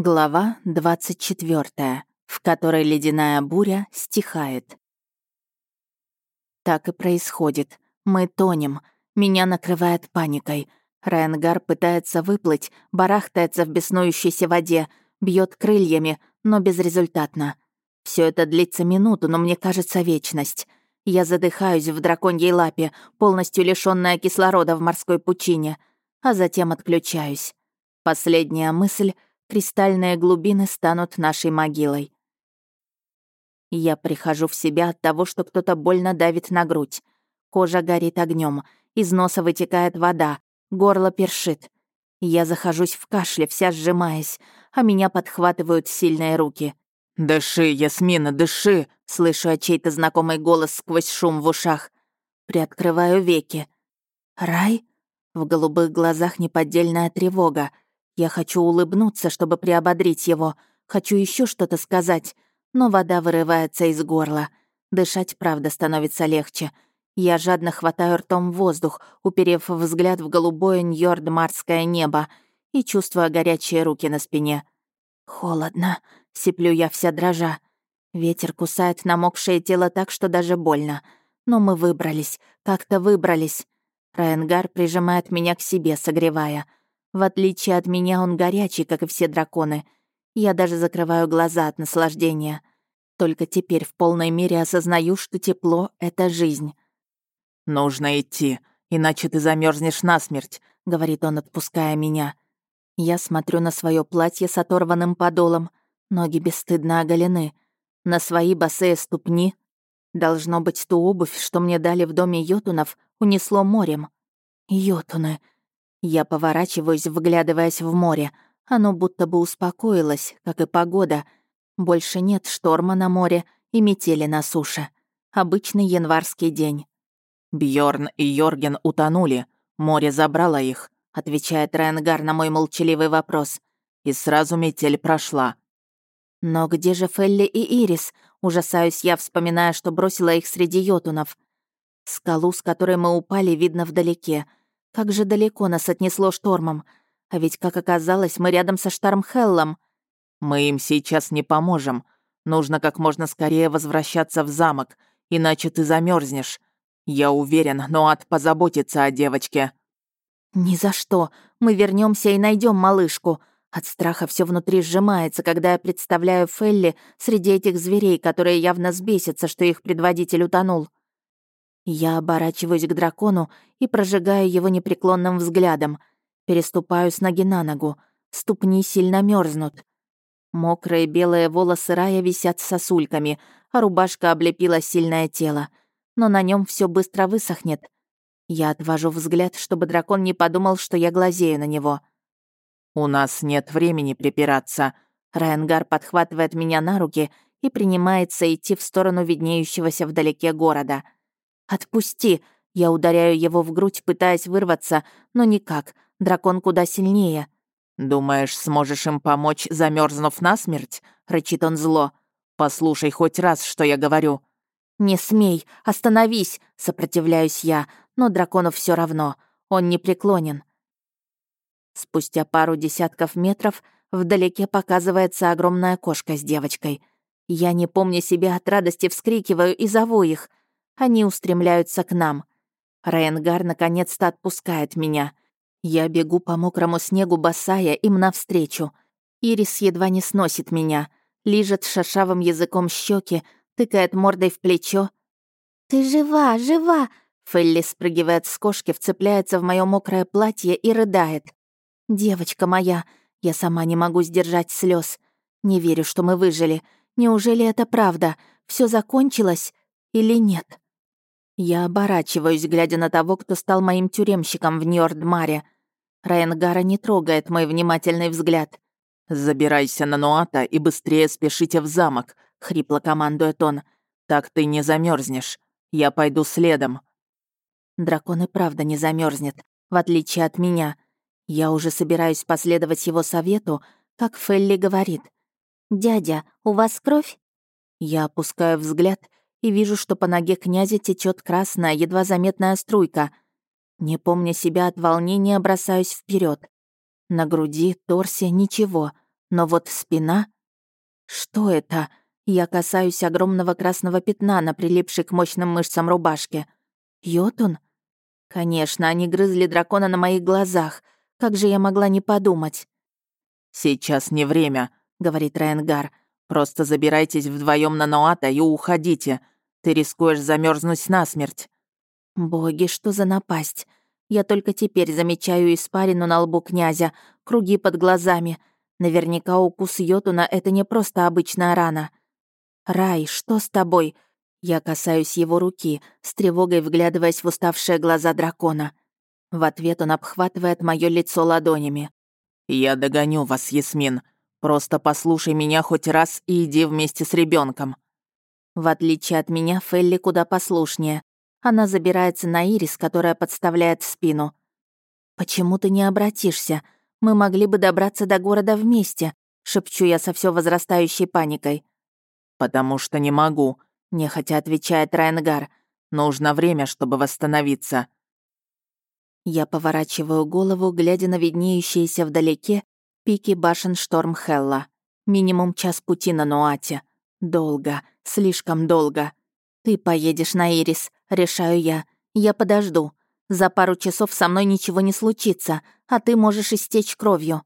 Глава 24, в которой ледяная буря стихает. Так и происходит. Мы тонем. Меня накрывает паникой. Райангар пытается выплыть, барахтается в беснующейся воде, бьет крыльями, но безрезультатно. Все это длится минуту, но мне кажется вечность. Я задыхаюсь в драконьей лапе, полностью лишённая кислорода в морской пучине, а затем отключаюсь. Последняя мысль — кристальные глубины станут нашей могилой. Я прихожу в себя от того, что кто-то больно давит на грудь. Кожа горит огнем, из носа вытекает вода, горло першит. Я захожусь в кашле, вся сжимаясь, а меня подхватывают сильные руки. «Дыши, Ясмина, дыши!» — слышу я чей-то знакомый голос сквозь шум в ушах. Приоткрываю веки. «Рай?» В голубых глазах неподдельная тревога. Я хочу улыбнуться, чтобы приободрить его. Хочу еще что-то сказать. Но вода вырывается из горла. Дышать, правда, становится легче. Я жадно хватаю ртом воздух, уперев взгляд в голубое ньордмарское небо и чувствуя горячие руки на спине. «Холодно», — сиплю я вся дрожа. Ветер кусает намокшее тело так, что даже больно. Но мы выбрались, как-то выбрались. Райангар прижимает меня к себе, согревая — в отличие от меня, он горячий, как и все драконы. Я даже закрываю глаза от наслаждения. Только теперь в полной мере осознаю, что тепло — это жизнь. «Нужно идти, иначе ты замерзнешь насмерть», — говорит он, отпуская меня. Я смотрю на свое платье с оторванным подолом. Ноги бесстыдно оголены. На свои босые ступни. Должно быть, ту обувь, что мне дали в доме йотунов, унесло морем. Йотуны. Я поворачиваюсь, вглядываясь в море. Оно будто бы успокоилось, как и погода. Больше нет шторма на море и метели на суше. Обычный январский день. Бьорн и Йорген утонули. Море забрало их, отвечает Ренгар на мой молчаливый вопрос. И сразу метель прошла. Но где же Фелли и Ирис? Ужасаюсь я, вспоминая, что бросила их среди йотунов. Скалу, с которой мы упали, видно вдалеке — как же далеко нас отнесло штормом. А ведь, как оказалось, мы рядом со Штармхеллом. Мы им сейчас не поможем. Нужно как можно скорее возвращаться в замок, иначе ты замерзнешь. Я уверен, Ноат позаботится о девочке. Ни за что. Мы вернемся и найдем малышку. От страха все внутри сжимается, когда я представляю Фелли среди этих зверей, которые явно сбесятся, что их предводитель утонул. Я оборачиваюсь к дракону и прожигаю его непреклонным взглядом. Переступаю с ноги на ногу. Ступни сильно мерзнут. Мокрые белые волосы Рая висят сосульками, а рубашка облепила сильное тело. Но на нем все быстро высохнет. Я отвожу взгляд, чтобы дракон не подумал, что я глазею на него. «У нас нет времени припираться». Райангар подхватывает меня на руки и принимается идти в сторону виднеющегося вдалеке города — «Отпусти!» Я ударяю его в грудь, пытаясь вырваться, но никак. Дракон куда сильнее. «Думаешь, сможешь им помочь, замерзнув насмерть?» — рычит он зло. «Послушай хоть раз, что я говорю». «Не смей! Остановись!» — сопротивляюсь я, но дракону все равно. Он не преклонен. Спустя пару десятков метров вдалеке показывается огромная кошка с девочкой. Я, не помня себя от радости, вскрикиваю и зову их. Они устремляются к нам. Райангар наконец-то отпускает меня. Я бегу по мокрому снегу босая им навстречу. Ирис едва не сносит меня, лижет шершавым языком щеки, тыкает мордой в плечо. «Ты жива, жива!» Фелли спрыгивает с кошки, вцепляется в мое мокрое платье и рыдает. «Девочка моя!» Я сама не могу сдержать слез. Не верю, что мы выжили. Неужели это правда? Все закончилось или нет? Я оборачиваюсь, глядя на того, кто стал моим тюремщиком в Ньордмаре. Райангара не трогает мой внимательный взгляд. «Забирайся на Нуата и быстрее спешите в замок», — хрипло командует он. «Так ты не замерзнешь. Я пойду следом». Дракон и правда не замерзнет, в отличие от меня. Я уже собираюсь последовать его совету, как Фелли говорит. «Дядя, у вас кровь?» Я опускаю взгляд и вижу, что по ноге князя течет красная, едва заметная струйка. Не помня себя от волнения, бросаюсь вперед. На груди, торсе ничего, Но вот спина... Что это? Я касаюсь огромного красного пятна на прилипшей к мощным мышцам рубашке. Йотун? Конечно, они грызли дракона на моих глазах. Как же я могла не подумать? «Сейчас не время», — говорит Райангар. «Просто забирайтесь вдвоем на Ноата и уходите. Ты рискуешь замерзнуть насмерть». Боги, что за напасть? Я только теперь замечаю испарину на лбу князя, круги под глазами. Наверняка укус Йотуна — это не просто обычная рана. «Рай, что с тобой?» Я касаюсь его руки, с тревогой вглядываясь в уставшие глаза дракона. В ответ он обхватывает мое лицо ладонями. «Я догоню вас, Ясмин. Просто послушай меня хоть раз и иди вместе с ребенком. В отличие от меня, Фелли куда послушнее. Она забирается на Ирис, которая подставляет спину. «Почему ты не обратишься? Мы могли бы добраться до города вместе», — шепчу я со все возрастающей паникой. «Потому что не могу», — нехотя отвечает Райнгар. «Нужно время, чтобы восстановиться». Я поворачиваю голову, глядя на виднеющиеся вдалеке пики башен Штормхелла. Минимум час пути на Нуате. Долго, слишком долго. Ты поедешь на Ирис, решаю я. Я подожду. За пару часов со мной ничего не случится, а ты можешь истечь кровью.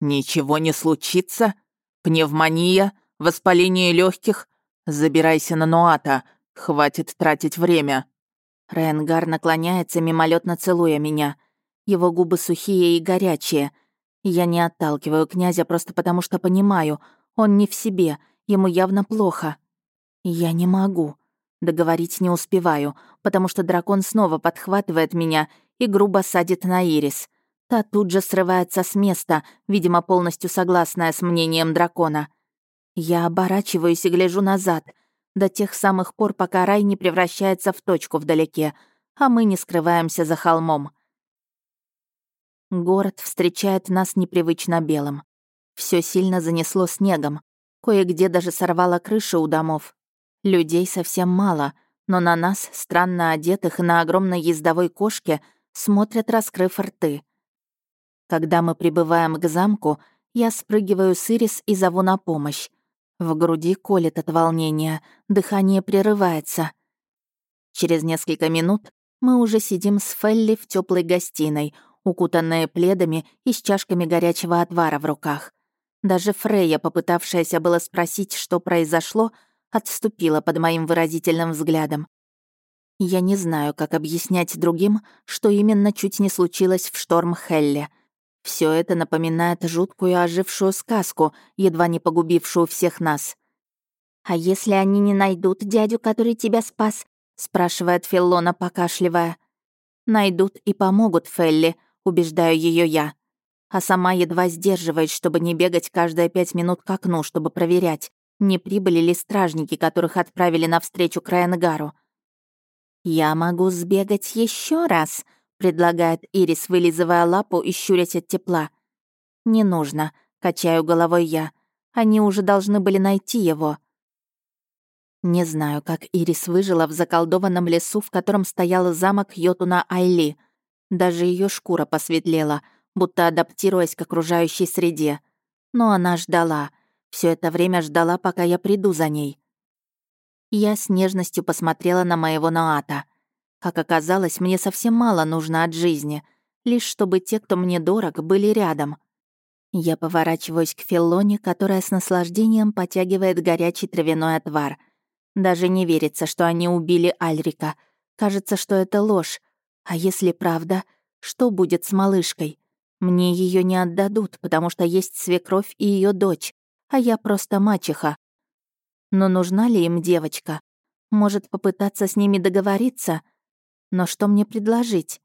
Ничего не случится? Пневмония? Воспаление легких? Забирайся на Нуата. Хватит тратить время. Ренгар наклоняется, мимолетно целуя меня. Его губы сухие и горячие. Я не отталкиваю князя просто потому, что понимаю, он не в себе, ему явно плохо. Я не могу. Договорить не успеваю, потому что дракон снова подхватывает меня и грубо садит на ирис. Та тут же срывается с места, видимо, полностью согласная с мнением дракона. Я оборачиваюсь и гляжу назад, до тех самых пор, пока рай не превращается в точку вдалеке, а мы не скрываемся за холмом. Город встречает нас непривычно белым. Все сильно занесло снегом. Кое-где даже сорвало крыши у домов. Людей совсем мало, но на нас, странно одетых на огромной ездовой кошке, смотрят, раскрыв рты. Когда мы прибываем к замку, я спрыгиваю с Ирис и зову на помощь. В груди колет от волнения, дыхание прерывается. Через несколько минут мы уже сидим с Фелли в теплой гостиной, укутанные пледами и с чашками горячего отвара в руках. Даже Фрейя, попытавшаяся было спросить, что произошло, отступила под моим выразительным взглядом. Я не знаю, как объяснять другим, что именно чуть не случилось в шторм Хелле — все это напоминает жуткую ожившую сказку, едва не погубившую всех нас. «А если они не найдут дядю, который тебя спас?» — спрашивает Филлона, покашливая. «Найдут и помогут Фелли», — убеждаю ее я. А сама едва сдерживает, чтобы не бегать каждые пять минут к окну, чтобы проверять, не прибыли ли стражники, которых отправили навстречу к Райангару. «Я могу сбегать еще раз», предлагает Ирис, вылизывая лапу и щурясь от тепла. «Не нужно», — качаю головой я. «Они уже должны были найти его». Не знаю, как Ирис выжила в заколдованном лесу, в котором стоял замок Йотуна Айли. Даже ее шкура посветлела, будто адаптируясь к окружающей среде. Но она ждала. Все это время ждала, пока я приду за ней. Я с нежностью посмотрела на моего Наата. Как оказалось, мне совсем мало нужно от жизни, лишь чтобы те, кто мне дорог, были рядом. Я поворачиваюсь к Филлоне, которая с наслаждением потягивает горячий травяной отвар. Даже не верится, что они убили Альрика. Кажется, что это ложь. А если правда, что будет с малышкой? Мне ее не отдадут, потому что есть свекровь и ее дочь, а я просто мачеха. Но нужна ли им девочка? Может, попытаться с ними договориться? Но что мне предложить?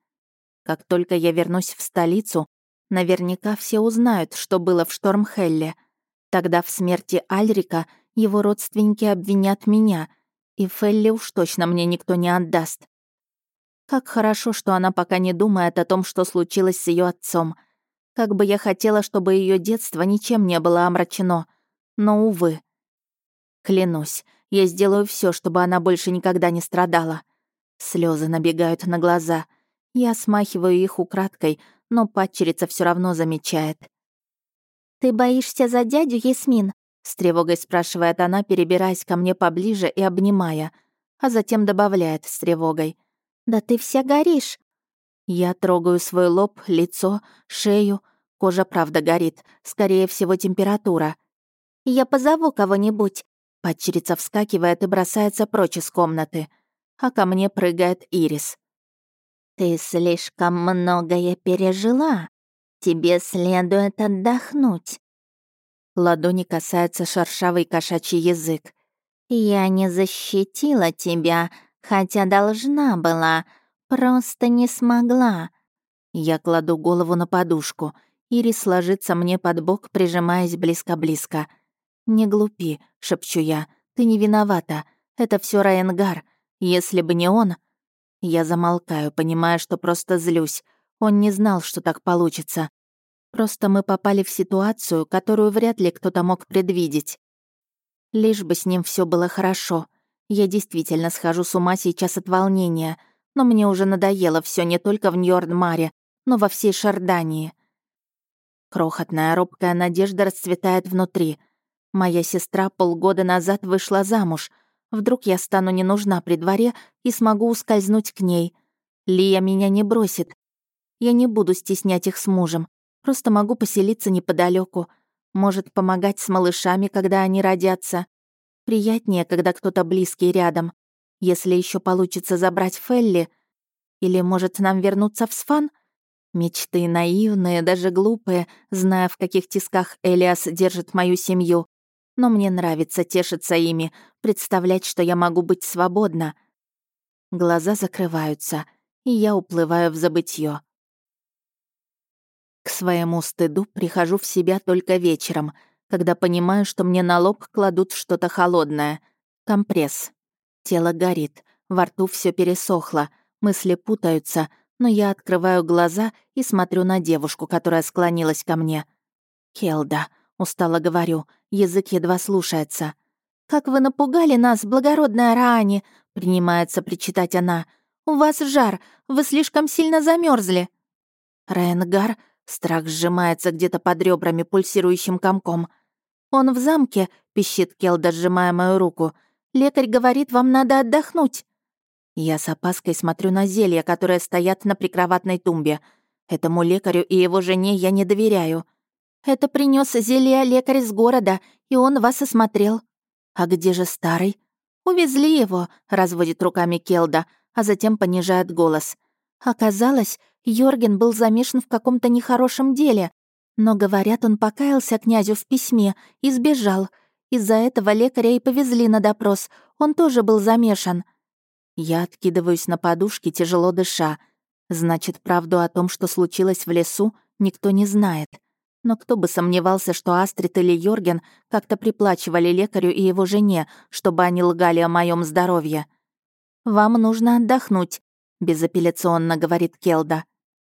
Как только я вернусь в столицу, наверняка все узнают, что было в Штормхелле. Тогда в смерти Альрика его родственники обвинят меня, и Фелли уж точно мне никто не отдаст. Как хорошо, что она пока не думает о том, что случилось с ее отцом. Как бы я хотела, чтобы ее детство ничем не было омрачено. Но, увы. Клянусь, я сделаю все, чтобы она больше никогда не страдала. Слезы набегают на глаза. Я смахиваю их украдкой, но падчерица все равно замечает. «Ты боишься за дядю, Ясмин?» — с тревогой спрашивает она, перебираясь ко мне поближе и обнимая, а затем добавляет с тревогой. «Да ты вся горишь!» Я трогаю свой лоб, лицо, шею. Кожа правда горит, скорее всего, температура. «Я позову кого-нибудь», — падчерица вскакивает и бросается прочь из комнаты. А ко мне прыгает Ирис. «Ты слишком многое пережила. Тебе следует отдохнуть». Ладони касается шершавый кошачий язык. «Я не защитила тебя, хотя должна была, просто не смогла». Я кладу голову на подушку. Ирис ложится мне под бок, прижимаясь близко-близко. «Не глупи», — шепчу я. «Ты не виновата. Это все Райенгар. Если бы не он...» Я замолкаю, понимая, что просто злюсь. Он не знал, что так получится. Просто мы попали в ситуацию, которую вряд ли кто-то мог предвидеть. Лишь бы с ним все было хорошо. Я действительно схожу с ума сейчас от волнения, но мне уже надоело все не только в Ньордмаре, но во всей Шардании. Крохотная робкая надежда расцветает внутри. Моя сестра полгода назад вышла замуж — Вдруг я стану не нужна при дворе и смогу ускользнуть к ней. Лия меня не бросит. Я не буду стеснять их с мужем. Просто могу поселиться неподалеку. Может, помогать с малышами, когда они родятся. Приятнее, когда кто-то близкий рядом. Если еще получится забрать Фелли. Или, может, нам вернуться в Сфан? Мечты наивные, даже глупые, зная, в каких тисках Элиас держит мою семью но мне нравится тешиться ими, представлять, что я могу быть свободна. Глаза закрываются, и я уплываю в забытье. К своему стыду прихожу в себя только вечером, когда понимаю, что мне на лоб кладут что-то холодное. Компресс. Тело горит, во рту все пересохло, мысли путаются, но я открываю глаза и смотрю на девушку, которая склонилась ко мне. «Келда», — устало говорю, язык едва слушается. «Как вы напугали нас, благородная Раани!» — принимается причитать она. «У вас жар, вы слишком сильно замерзли. Райангар, страх сжимается где-то под ребрами пульсирующим комком. «Он в замке», — пищит Келда, сжимая мою руку. «Лекарь говорит, вам надо отдохнуть». Я с опаской смотрю на зелья, которые стоят на прикроватной тумбе. Этому лекарю и его жене я не доверяю. Это принес зелье лекарь из города, и он вас осмотрел. А где же старый? Увезли его, разводит руками Келда, а затем понижает голос. Оказалось, Йорген был замешан в каком-то нехорошем деле, но, говорят, он покаялся князю в письме и сбежал. Из-за этого лекаря и повезли на допрос. Он тоже был замешан. Я откидываюсь на подушке, тяжело дыша. Значит, правду о том, что случилось в лесу, никто не знает. Но кто бы сомневался, что Астрид или Йорген как-то приплачивали лекарю и его жене, чтобы они лгали о моем здоровье. «Вам нужно отдохнуть», — безапелляционно говорит Келда.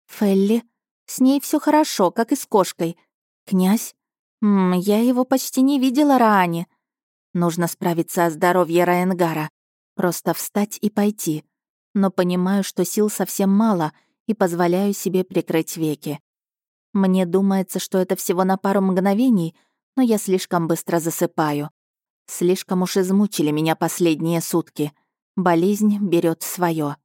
«Фелли? С ней все хорошо, как и с кошкой. Князь? М я его почти не видела ранее. Нужно справиться о здоровье Раенгара. Просто встать и пойти. Но понимаю, что сил совсем мало, и позволяю себе прикрыть веки. Мне думается, что это всего на пару мгновений, но я слишком быстро засыпаю. Слишком уж измучили меня последние сутки. Болезнь берет свое.